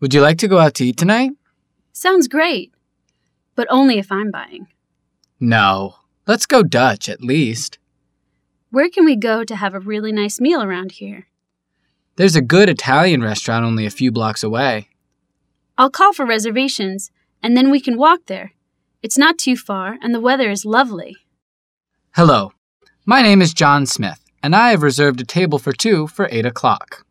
Would you like to go out to eat tonight? Sounds great. But only if I'm buying. No. Let's go Dutch, at least. Where can we go to have a really nice meal around here? There's a good Italian restaurant only a few blocks away. I'll call for reservations, and then we can walk there. It's not too far, and the weather is lovely. Hello. My name is John Smith, and I have reserved a table for two for 8 o'clock.